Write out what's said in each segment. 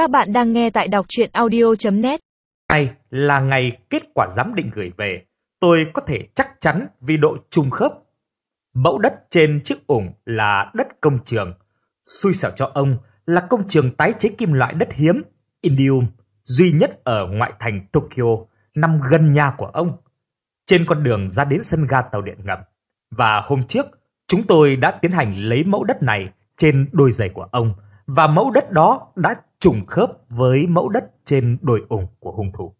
Các bạn đang nghe tại đọc chuyện audio.net Ngày là ngày kết quả giám định gửi về. Tôi có thể chắc chắn vì độ trùng khớp. Mẫu đất trên chiếc ủng là đất công trường. Xui xẻo cho ông là công trường tái chế kim loại đất hiếm, indium, duy nhất ở ngoại thành Tokyo, nằm gần nhà của ông. Trên con đường ra đến sân ga tàu điện ngầm. Và hôm trước, chúng tôi đã tiến hành lấy mẫu đất này trên đôi giày của ông và mẫu đất đó đã trùng khớp với mẫu đất trên đồi ủng của hung thủ.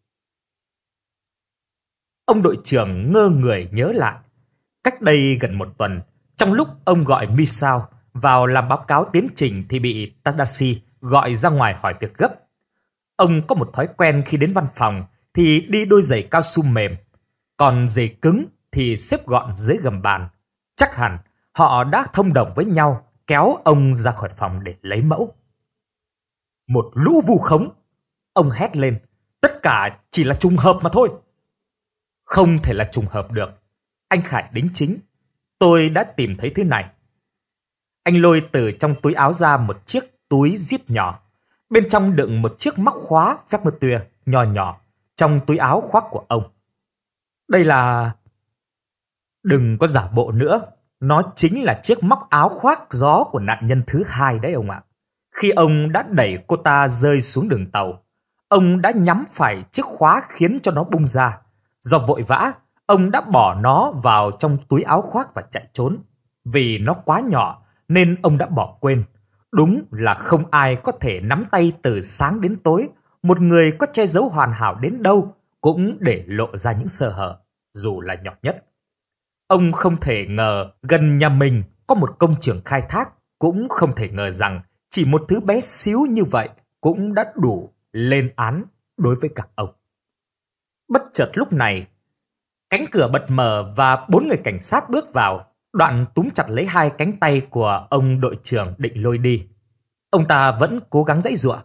Ông đội trưởng ngơ người nhớ lại. Cách đây gần một tuần, trong lúc ông gọi Misao vào làm báo cáo tiến trình thì bị Tadashi gọi ra ngoài hỏi việc gấp. Ông có một thói quen khi đến văn phòng thì đi đôi giày cao su mềm, còn giày cứng thì xếp gọn dưới gầm bàn. Chắc hẳn họ đã thông đồng với nhau kéo ông ra khỏi phòng để lấy mẫu. Một lũ vu khống! Ông hét lên, tất cả chỉ là trùng hợp mà thôi. Không thể là trùng hợp được. Anh Khải đính chính. Tôi đã tìm thấy thứ này. Anh lôi từ trong túi áo ra một chiếc túi zip nhỏ. Bên trong đựng một chiếc móc khóa phép mơ tuyệt nhỏ nhỏ trong túi áo khoác của ông. Đây là... Đừng có giả bộ nữa. Nó chính là chiếc móc áo khoác gió của nạn nhân thứ hai đấy ông ạ. Khi ông đã đẩy cô ta rơi xuống đường tàu, ông đã nhắm phải chiếc khóa khiến cho nó bung ra. Do vội vã, ông đã bỏ nó vào trong túi áo khoác và chạy trốn. Vì nó quá nhỏ nên ông đã bỏ quên. Đúng là không ai có thể nắm tay từ sáng đến tối, một người có che giấu hoàn hảo đến đâu cũng để lộ ra những sơ hở, dù là nhỏ nhất. Ông không thể ngờ gần nhà mình có một công trường khai thác, cũng không thể ngờ rằng chỉ một thứ bé xíu như vậy cũng đã đủ lên án đối với cả ông. Bất chợt lúc này, cánh cửa bật mở và bốn người cảnh sát bước vào, đoạn túm chặt lấy hai cánh tay của ông đội trưởng định lôi đi. Ông ta vẫn cố gắng dãy giụa.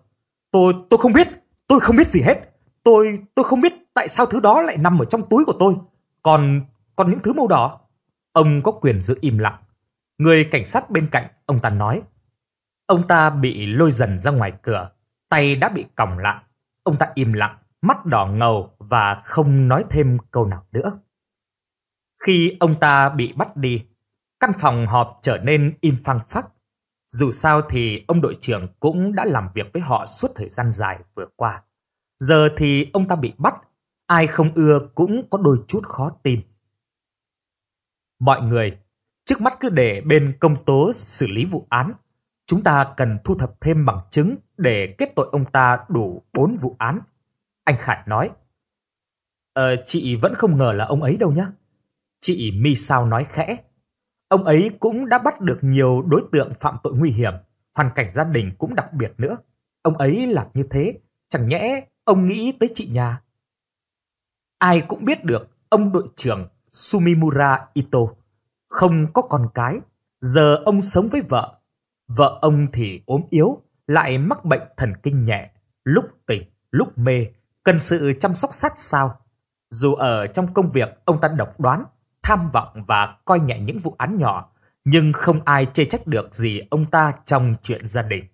Tôi, tôi không biết, tôi không biết gì hết. Tôi, tôi không biết tại sao thứ đó lại nằm ở trong túi của tôi. Còn, còn những thứ màu đỏ, ông có quyền giữ im lặng. Người cảnh sát bên cạnh, ông ta nói. Ông ta bị lôi dần ra ngoài cửa, tay đã bị còng lại. Ông ta im lặng, mắt đỏ ngầu và không nói thêm câu nào nữa. Khi ông ta bị bắt đi, căn phòng họp trở nên im phăng phắc. Dù sao thì ông đội trưởng cũng đã làm việc với họ suốt thời gian dài vừa qua. Giờ thì ông ta bị bắt, ai không ưa cũng có đôi chút khó tin. Mọi người, trước mắt cứ để bên công tố xử lý vụ án Chúng ta cần thu thập thêm bằng chứng để kết tội ông ta đủ 4 vụ án. Anh Khải nói. Ờ, chị vẫn không ngờ là ông ấy đâu nhá. Chị Mi Sao nói khẽ. Ông ấy cũng đã bắt được nhiều đối tượng phạm tội nguy hiểm, hoàn cảnh gia đình cũng đặc biệt nữa. Ông ấy làm như thế, chẳng nhẽ ông nghĩ tới chị nhà. Ai cũng biết được ông đội trưởng Sumimura Ito không có con cái, giờ ông sống với vợ Vợ ông thì ốm yếu, lại mắc bệnh thần kinh nhẹ, lúc tỉnh, lúc mê, cần sự chăm sóc sát sao. Dù ở trong công việc ông ta độc đoán, tham vọng và coi nhẹ những vụ án nhỏ, nhưng không ai chê trách được gì ông ta trong chuyện gia đình.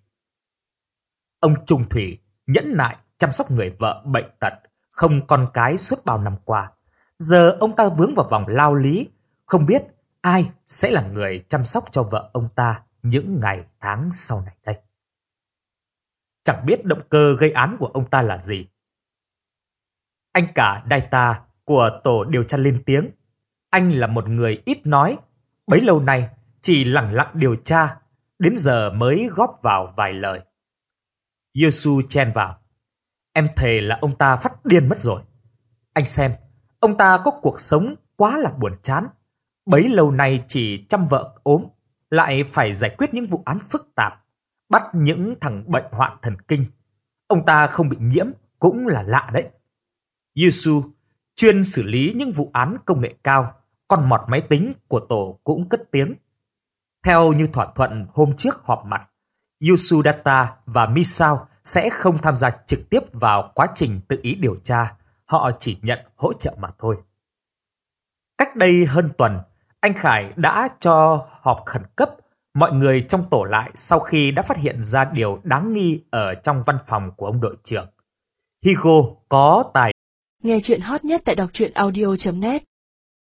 Ông Trung Thủy nhẫn nại chăm sóc người vợ bệnh tật, không con cái suốt bao năm qua. Giờ ông ta vướng vào vòng lao lý, không biết ai sẽ là người chăm sóc cho vợ ông ta những ngày tháng sau này đây. Chẳng biết động cơ gây án của ông ta là gì. Anh cả Daita của tổ điều tra lên tiếng. Anh là một người ít nói, bấy lâu nay chỉ lặng lặng điều tra, đến giờ mới góp vào vài lời. Yosu chen vào. Em thề là ông ta phát điên mất rồi. Anh xem, ông ta có cuộc sống quá là buồn chán. Bấy lâu nay chỉ chăm vợ ốm, lại phải giải quyết những vụ án phức tạp, bắt những thằng bệnh hoạn thần kinh. Ông ta không bị nhiễm cũng là lạ đấy. Yusu chuyên xử lý những vụ án công nghệ cao, còn mọt máy tính của tổ cũng cất tiếng. Theo như thỏa thuận hôm trước họp mặt, Yusu Data và Misao sẽ không tham gia trực tiếp vào quá trình tự ý điều tra, họ chỉ nhận hỗ trợ mà thôi. Cách đây hơn tuần, anh Khải đã cho họp khẩn cấp mọi người trong tổ lại sau khi đã phát hiện ra điều đáng nghi ở trong văn phòng của ông đội trưởng. Higo có tài. Nghe chuyện hot nhất tại đọc truyện audio.net